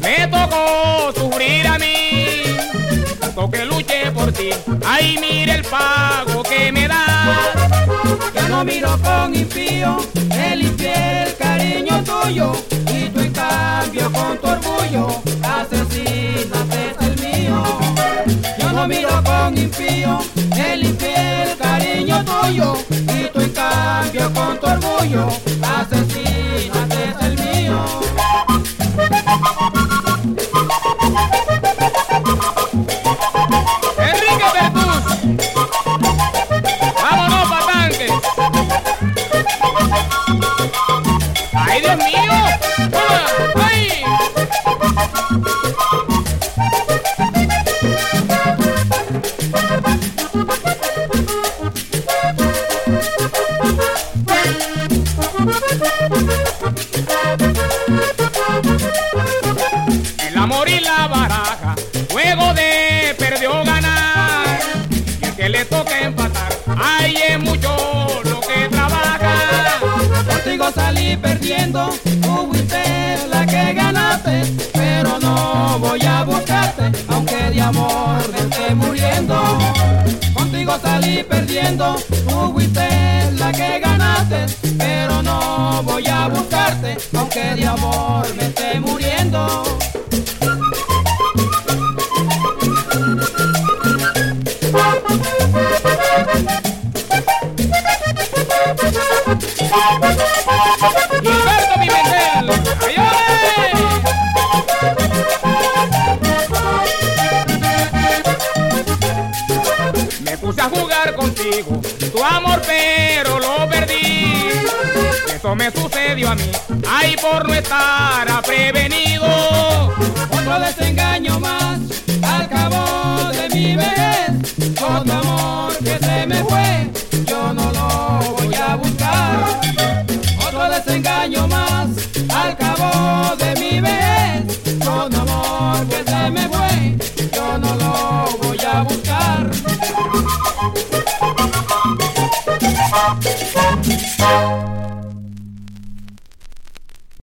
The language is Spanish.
Me tocó sufrir a mí. Tanto que luché por ti, ay mire el pago que me das. Yo no miro con impío el infiel cariño tuyo y tú en cambio con tu orgullo asesinas el mío. Yo no miro con impío ¡Ay, Dios mío! Salí perdiendo, tú fuiste la que ganaste, pero no voy a buscarte, aunque de amor me esté muriendo. Contigo salí perdiendo, tú fuiste la que ganaste, pero no voy a buscarte, aunque de amor me tu amor pero lo perdí. Eso me sucedió a mí, ay por no estar prevenido. Otro desengaño más, al cabo de mi vejez, otro amor que se me fue, yo no lo voy a buscar. Otro desengaño más, al cabo de mi vejez, otro amor que se me fue.